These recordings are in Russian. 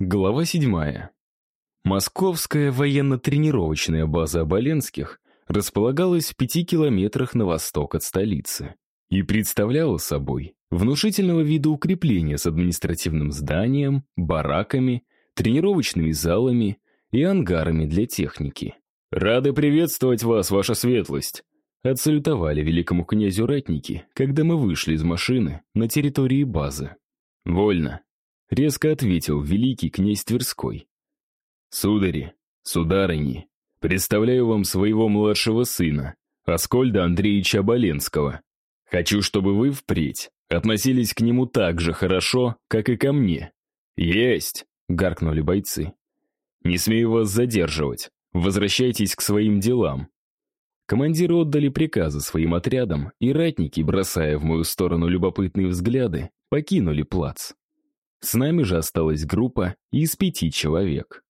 Глава седьмая. Московская военно-тренировочная база Оболенских располагалась в пяти километрах на восток от столицы и представляла собой внушительного вида укрепление с административным зданием, бараками, тренировочными залами и ангарами для техники. «Рады приветствовать вас, ваша светлость!» Отсалютовали великому князю ратники, когда мы вышли из машины на территории базы. «Вольно!» — резко ответил великий князь Тверской. «Судари, сударыни, представляю вам своего младшего сына, Аскольда Андреевича Боленского. Хочу, чтобы вы впредь относились к нему так же хорошо, как и ко мне». «Есть!» — гаркнули бойцы. «Не смею вас задерживать. Возвращайтесь к своим делам». Командиры отдали приказы своим отрядам, и ратники, бросая в мою сторону любопытные взгляды, покинули плац. С нами же осталась группа из пяти человек.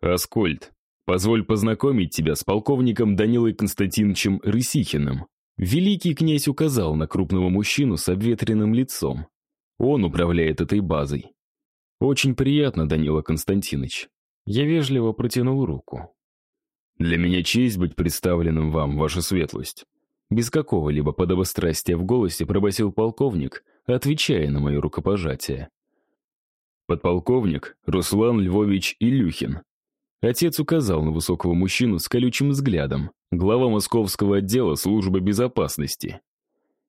«Аскольд, позволь познакомить тебя с полковником Данилой Константиновичем Рысихиным». Великий князь указал на крупного мужчину с обветренным лицом. Он управляет этой базой. «Очень приятно, Данила Константинович». Я вежливо протянул руку. «Для меня честь быть представленным вам, ваша светлость». Без какого-либо подобострастия в голосе пробасил полковник, отвечая на мое рукопожатие. Подполковник Руслан Львович Илюхин. Отец указал на высокого мужчину с колючим взглядом, глава московского отдела службы безопасности.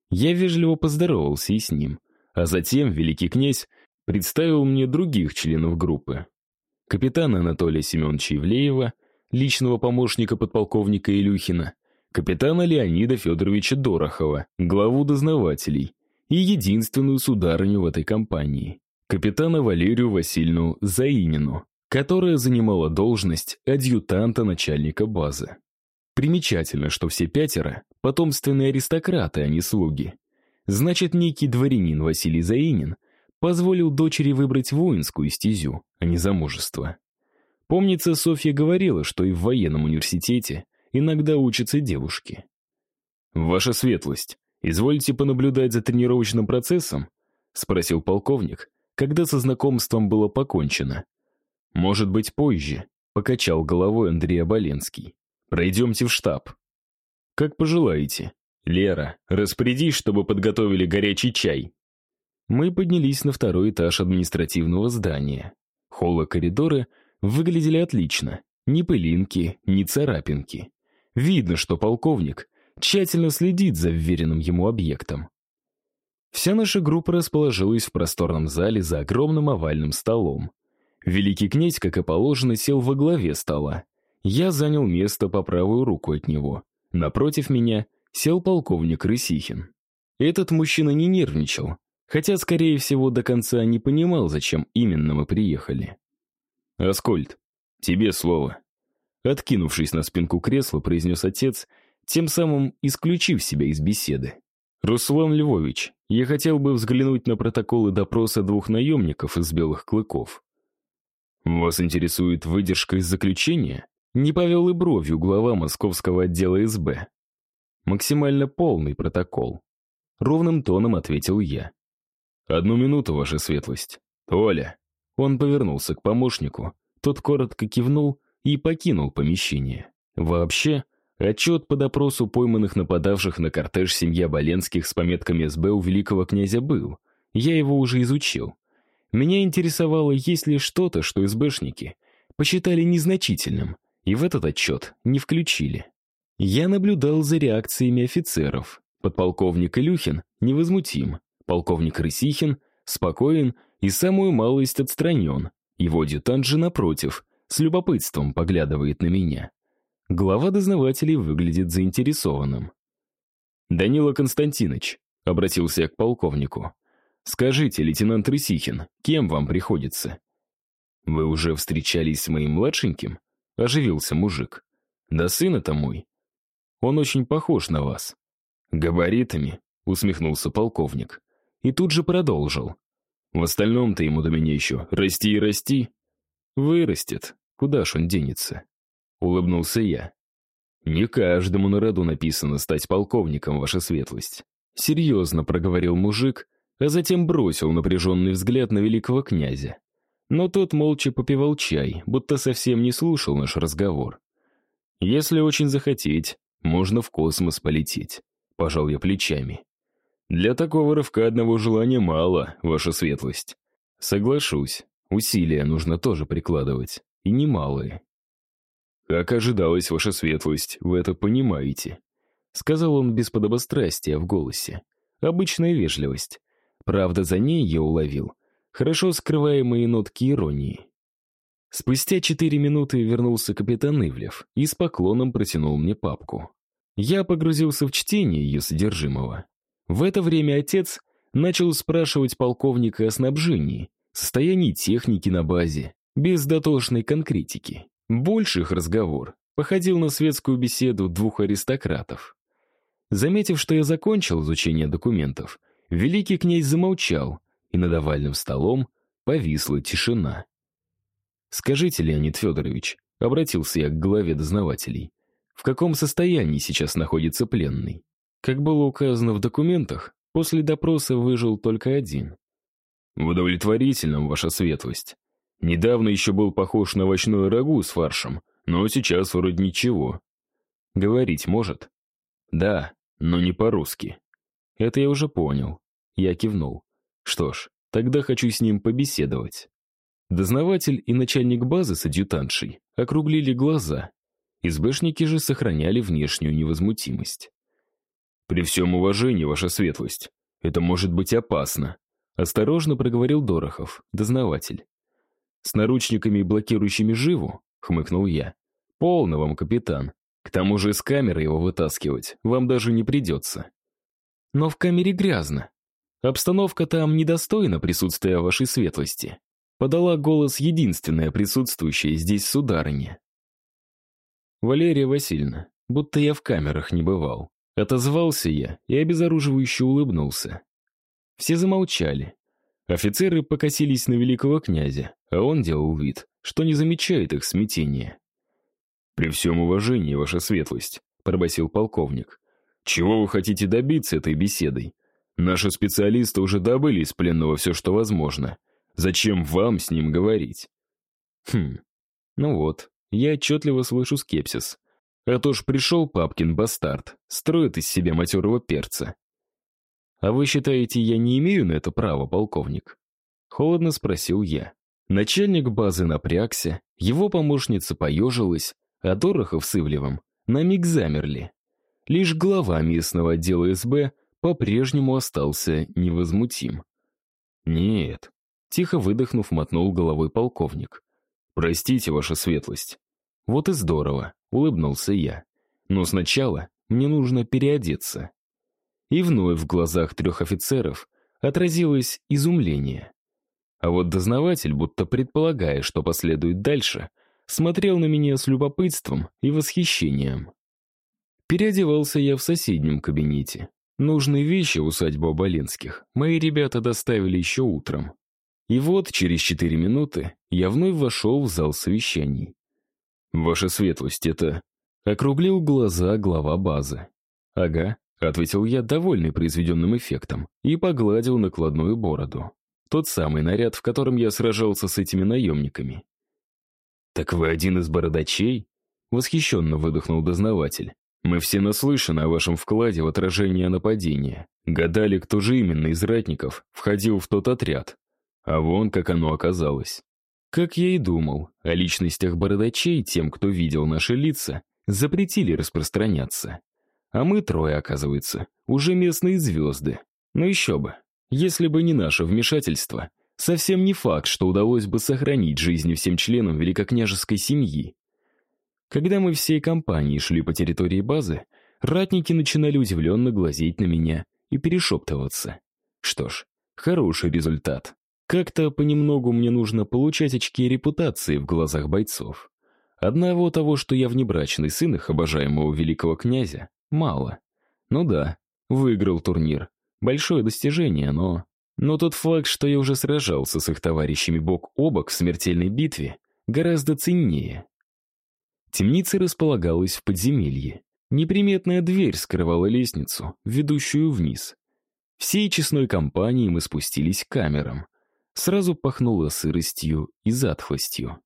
Я вежливо поздоровался и с ним, а затем великий князь представил мне других членов группы. Капитана Анатолия Семеновича Ивлеева, личного помощника подполковника Илюхина, капитана Леонида Федоровича Дорохова, главу дознавателей и единственную сударыню в этой компании, капитана Валерию Васильевну Заинину, которая занимала должность адъютанта начальника базы. Примечательно, что все пятеро — потомственные аристократы, а не слуги. Значит, некий дворянин Василий Заинин позволил дочери выбрать воинскую стезю, а не замужество. Помнится, Софья говорила, что и в военном университете иногда учатся девушки. «Ваша светлость, извольте понаблюдать за тренировочным процессом?» — спросил полковник, когда со знакомством было покончено. «Может быть, позже», — покачал головой Андрей Оболенский. «Пройдемте в штаб». «Как пожелаете. Лера, распорядись, чтобы подготовили горячий чай». Мы поднялись на второй этаж административного здания. Холлы коридоры — выглядели отлично. Ни пылинки, ни царапинки. Видно, что полковник тщательно следит за вверенным ему объектом. Вся наша группа расположилась в просторном зале за огромным овальным столом. Великий князь, как и положено, сел во главе стола. Я занял место по правую руку от него. Напротив меня сел полковник Рысихин. Этот мужчина не нервничал, хотя, скорее всего, до конца не понимал, зачем именно мы приехали. «Аскольд, тебе слово». Откинувшись на спинку кресла, произнес отец, тем самым исключив себя из беседы. «Руслан Львович, я хотел бы взглянуть на протоколы допроса двух наемников из «Белых клыков». «Вас интересует выдержка из заключения?» Не повел и бровью глава московского отдела СБ. «Максимально полный протокол». Ровным тоном ответил я. «Одну минуту, ваша светлость. Оля, он повернулся к помощнику, тот коротко кивнул и покинул помещение. Вообще, отчет по допросу пойманных нападавших на кортеж семья Боленских с пометками СБ у великого князя был. Я его уже изучил. Меня интересовало, есть ли что-то, что СБшники посчитали незначительным, и в этот отчет не включили. Я наблюдал за реакциями офицеров. Подполковник Илюхин невозмутим, полковник Рысихин спокоен и самую малость отстранен. Его адъютант же, напротив, с любопытством поглядывает на меня. Глава дознавателей выглядит заинтересованным. «Данила Константинович», — обратился я к полковнику, «скажите, лейтенант Рысихин, кем вам приходится?» «Вы уже встречались с моим младшеньким?» — оживился мужик. «Да сын это мой. Он очень похож на вас». «Габаритами», — усмехнулся полковник. И тут же продолжил. В остальном-то ему до меня еще расти и расти. Вырастет. Куда ж он денется? Улыбнулся я. Не каждому на роду написано стать полковником, ваша светлость. Серьезно проговорил мужик, а затем бросил напряженный взгляд на великого князя. но тот молча попивал чай, будто совсем не слушал наш разговор. «Если очень захотеть, можно в космос полететь», — пожал я плечами. «Для такого рывка одного желания мало, ваша светлость. Соглашусь, усилия нужно тоже прикладывать, и немалые». «Как ожидалось, ваша светлость, вы это понимаете», — сказал он без подобострастия в голосе. Обычная вежливость. Правда, за ней я уловил хорошо скрываемые нотки иронии. Спустя четыре минуты вернулся капитан Ивлев и с поклоном протянул мне папку. Я погрузился в чтение ее содержимого. В это время отец начал спрашивать полковника о снабжении, состоянии техники на базе, без дотошной конкретики. Больше их разговор походил на светскую беседу двух аристократов. Заметив, что я закончил изучение документов, великий князь замолчал, и над овальным столом повисла тишина. «Скажите, Леонид Федорович», — обратился я к главе дознавателей, «в каком состоянии сейчас находится пленный? Как было указано в документах, после допроса выжил только один». «В удовлетворительном, ваша светлость. Недавно еще был похож на овощное рагу с фаршем, но сейчас вроде ничего. Говорить может?» «Да, но не по-русски». «Это я уже понял». Я кивнул. «Что ж, тогда хочу с ним побеседовать». Дознаватель и начальник базы с адъютантшей округлили глаза. Избэшники же сохраняли внешнюю невозмутимость. «При всем уважении, ваша светлость, это может быть опасно», осторожно проговорил Дорохов, дознаватель. «С наручниками и блокирующими живу?» — хмыкнул я. «Полно вам, капитан. К тому же из камеры его вытаскивать вам даже не придется». «Но в камере грязно. Обстановка там недостойна присутствия вашей светлости подала голос единственная присутствующая здесь сударыня. «Валерия Васильевна, будто я в камерах не бывал». Отозвался я и обезоруживающе улыбнулся. Все замолчали. Офицеры покосились на великого князя, а он делал вид, что не замечает их смятения. «При всем уважении, ваша светлость», — пробасил полковник. «Чего вы хотите добиться этой беседой? Наши специалисты уже добыли из пленного все, что возможно. Зачем вам с ним говорить? Хм, ну вот, я отчетливо слышу скепсис. А то ж пришел папкин бастард, строит из себя матерого перца. А вы считаете, я не имею на это права, полковник? Холодно спросил я. Начальник базы напрягся, его помощница поежилась, а Дорохов с Ивлевым на миг замерли. Лишь глава местного отдела СБ по-прежнему остался невозмутим. Нет, Тихо выдохнув, мотнул головой полковник. «Простите, ваша светлость». «Вот и здорово», — улыбнулся я. «Но сначала мне нужно переодеться». И вновь в глазах трех офицеров отразилось изумление. А вот дознаватель, будто предполагая, что последует дальше, смотрел на меня с любопытством и восхищением. Переодевался я в соседнем кабинете. Нужные вещи в усадьбу Оболенских мои ребята доставили еще утром. И вот, через четыре минуты, я вновь вошел в зал совещаний. «Ваша светлость, это...» Округлил глаза глава базы. «Ага», — ответил я, довольный произведенным эффектом, и погладил накладную бороду. Тот самый наряд, в котором я сражался с этими наемниками. «Так вы один из бородачей?» — восхищенно выдохнул дознаватель. «Мы все наслышаны о вашем вкладе в отражение нападения. Гадали, кто же именно из ратников входил в тот отряд. А вон как оно оказалось. Как я и думал, о личностях бородачей тем, кто видел наши лица, запретили распространяться. А мы трое, оказывается, уже местные звезды. Но еще бы, если бы не наше вмешательство, совсем не факт, что удалось бы сохранить жизни всем членам великокняжеской семьи. Когда мы всей компанией шли по территории базы, ратники начинали удивленно глазеть на меня и перешептываться. Что ж, хороший результат. Как-то понемногу мне нужно получать очки репутации в глазах бойцов. Одного того, что я внебрачный сын их обожаемого великого князя, мало. Ну да, выиграл турнир. Большое достижение, но... Но тот факт, что я уже сражался с их товарищами бок о бок в смертельной битве, гораздо ценнее. Темница располагалась в подземелье. Неприметная дверь скрывала лестницу, ведущую вниз. Всей честной компанией мы спустились к камерам. сразу пахнуло сыростью и затхлостью.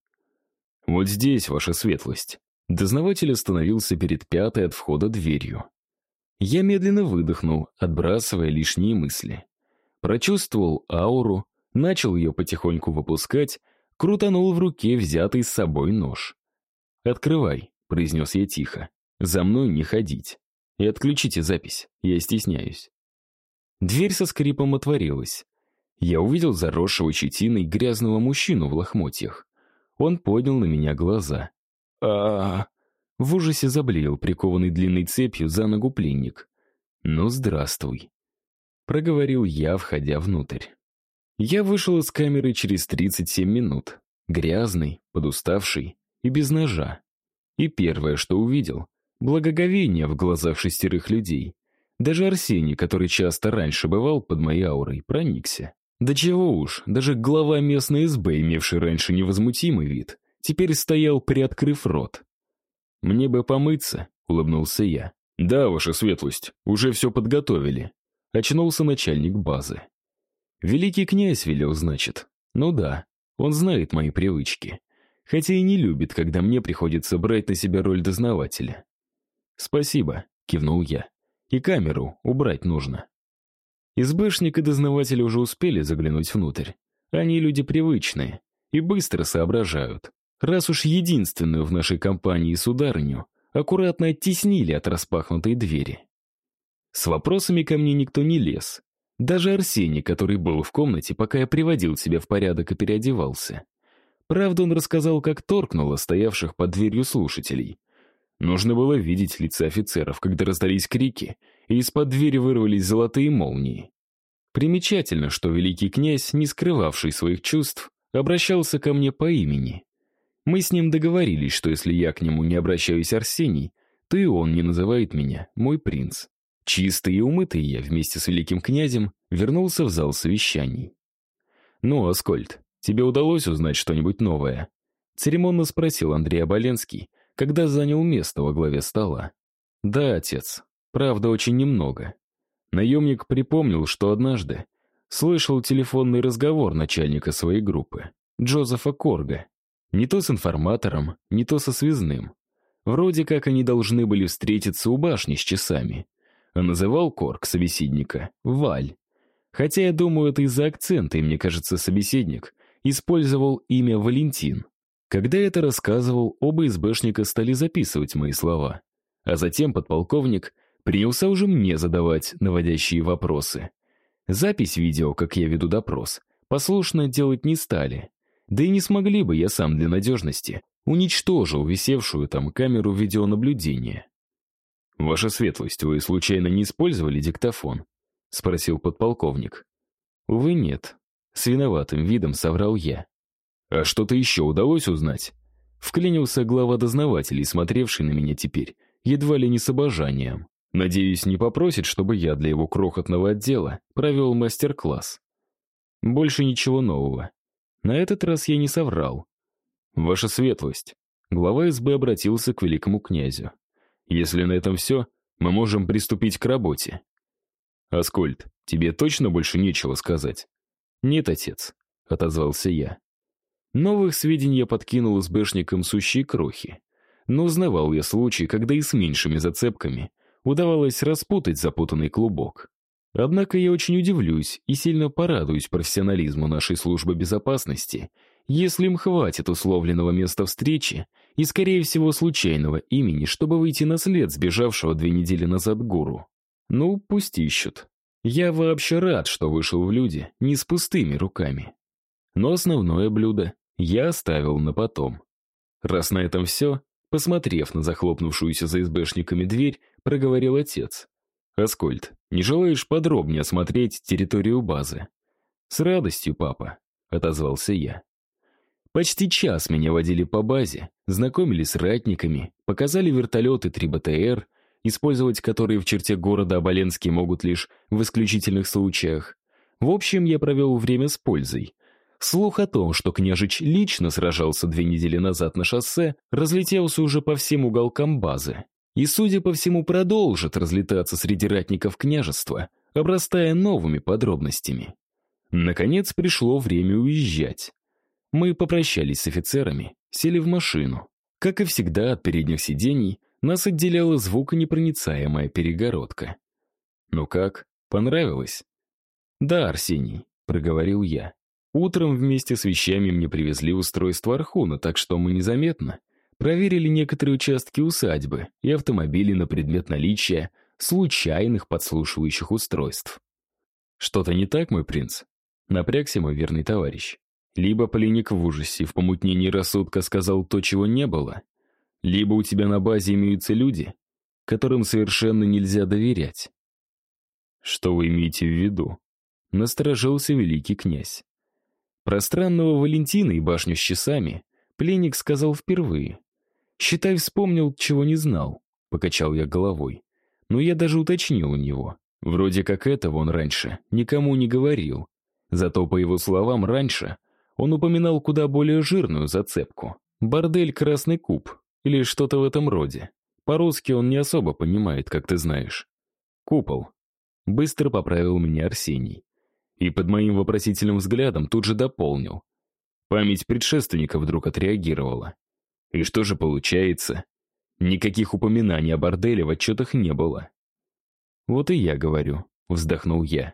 «Вот здесь, ваша светлость». Дознаватель остановился перед пятой от входа дверью. Я медленно выдохнул, отбрасывая лишние мысли. Прочувствовал ауру, начал ее потихоньку выпускать, крутанул в руке взятый с собой нож. «Открывай», — произнес я тихо. «За мной не ходить. И отключите запись, я стесняюсь». Дверь со скрипом отворилась. Я увидел заросшего щетиной грязного мужчину в лохмотьях. Он поднял на меня глаза. А, В ужасе заблеял прикованный длинной цепью за ногу пленник. «Ну, здравствуй», — проговорил я, входя внутрь. Я вышел из камеры через 37 минут, грязный, подуставший и без ножа. И первое, что увидел — благоговение в глазах шестерых людей. Даже Арсений, который часто раньше бывал под моей аурой, проникся. Да чего уж, даже глава местной СБ, имевший раньше невозмутимый вид, теперь стоял, приоткрыв рот. «Мне бы помыться», — улыбнулся я. «Да, ваша светлость, уже все подготовили», — очнулся начальник базы. «Великий князь велел, значит. Ну да, он знает мои привычки. Хотя и не любит, когда мне приходится брать на себя роль дознавателя». «Спасибо», — кивнул я. «И камеру убрать нужно». СБшник и дознаватель уже успели заглянуть внутрь. Они люди привычные и быстро соображают. Раз уж единственную в нашей компании сударыню аккуратно оттеснили от распахнутой двери. С вопросами ко мне никто не лез. Даже Арсений, который был в комнате, пока я приводил себя в порядок и переодевался. Правда, он рассказал, как торкнуло стоявших под дверью слушателей. Нужно было видеть лица офицеров, когда раздались крики, и из-под двери вырвались золотые молнии. Примечательно, что великий князь, не скрывавший своих чувств, обращался ко мне по имени. Мы с ним договорились, что если я к нему не обращаюсь Арсений, то и он не называет меня мой принц. Чистый и умытый я вместе с великим князем вернулся в зал совещаний. «Ну, Аскольд, тебе удалось узнать что-нибудь новое?» Церемонно спросил Андрей Оболенский, когда занял место во главе стола. «Да, отец, Правда, очень немного. Наемник припомнил, что однажды слышал телефонный разговор начальника своей группы, Джозефа Корга. Не то с информатором, не то со связным. Вроде как они должны были встретиться у башни с часами. А называл Корг собеседника Валь. Хотя я думаю, это из-за акцента, и мне кажется, собеседник использовал имя Валентин. Когда это рассказывал, оба СБшника стали записывать мои слова. А затем подполковник принялся уже мне задавать наводящие вопросы. Запись видео, как я веду допрос, послушно делать не стали. Да и не смогли бы я сам для надежности. Уничтожил висевшую там камеру видеонаблюдения. «Ваша светлость, вы случайно не использовали диктофон?» — спросил подполковник. «Увы, нет». С виноватым видом соврал я. «А что-то еще удалось узнать?» Вклинился глава дознавателей, смотревший на меня теперь, едва ли не с обожанием. Надеюсь, не попросит, чтобы я для его крохотного отдела провел мастер-класс. Больше ничего нового. На этот раз я не соврал. Ваша светлость. Глава СБ обратился к великому князю. Если на этом все, мы можем приступить к работе. Аскольд, тебе точно больше нечего сказать? Нет, отец, отозвался я. Новых сведений я подкинул СБшникам сущие крохи. Но узнавал я случаи, когда и с меньшими зацепками — удавалось распутать запутанный клубок. Однако я очень удивлюсь и сильно порадуюсь профессионализму нашей службы безопасности, если им хватит условленного места встречи и, скорее всего, случайного имени, чтобы выйти на след сбежавшего две недели назад гуру. Ну, пусть ищут. Я вообще рад, что вышел в люди не с пустыми руками. Но основное блюдо я оставил на потом. Раз на этом все, посмотрев на захлопнувшуюся за избэшниками дверь, проговорил отец. «Аскольд, не желаешь подробнее осмотреть территорию базы?» «С радостью, папа», — отозвался я. Почти час меня водили по базе, знакомили с ратниками, показали вертолеты 3БТР, использовать которые в черте города Оболенский могут лишь в исключительных случаях. В общем, я провел время с пользой. Слух о том, что княжич лично сражался две недели назад на шоссе, разлетелся уже по всем уголкам базы и, судя по всему, продолжит разлетаться среди ратников княжества, обрастая новыми подробностями. Наконец пришло время уезжать. Мы попрощались с офицерами, сели в машину. Как и всегда, от передних сидений нас отделяла звуконепроницаемая перегородка. «Ну как, понравилось?» «Да, Арсений», — проговорил я. «Утром вместе с вещами мне привезли устройство Архуна, так что мы незаметно проверили некоторые участки усадьбы и автомобили на предмет наличия случайных подслушивающих устройств. Что-то не так, мой принц? Напрягся мой верный товарищ. Либо пленник в ужасе в помутнении рассудка сказал то, чего не было, либо у тебя на базе имеются люди, которым совершенно нельзя доверять. Что вы имеете в виду? Насторожился великий князь. Про странного Валентина и башню с часами пленник сказал впервые. Считай, вспомнил, чего не знал, покачал я головой. Но я даже уточнил у него. Вроде как этого он раньше никому не говорил. Зато, по его словам, раньше он упоминал куда более жирную зацепку. Бордель «Красный куб» или что-то в этом роде. По-русски он не особо понимает, как ты знаешь. «Купол», — быстро поправил меня Арсений. И под моим вопросительным взглядом тут же дополнил. Память предшественника вдруг отреагировала. И что же получается? Никаких упоминаний о борделе в отчетах не было. «Вот и я говорю», — вздохнул я.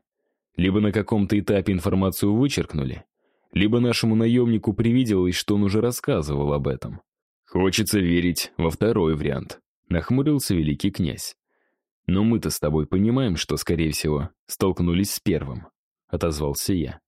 «Либо на каком-то этапе информацию вычеркнули, либо нашему наемнику привиделось, что он уже рассказывал об этом. Хочется верить во второй вариант», — нахмурился великий князь. «Но мы-то с тобой понимаем, что, скорее всего, столкнулись с первым», — отозвался я.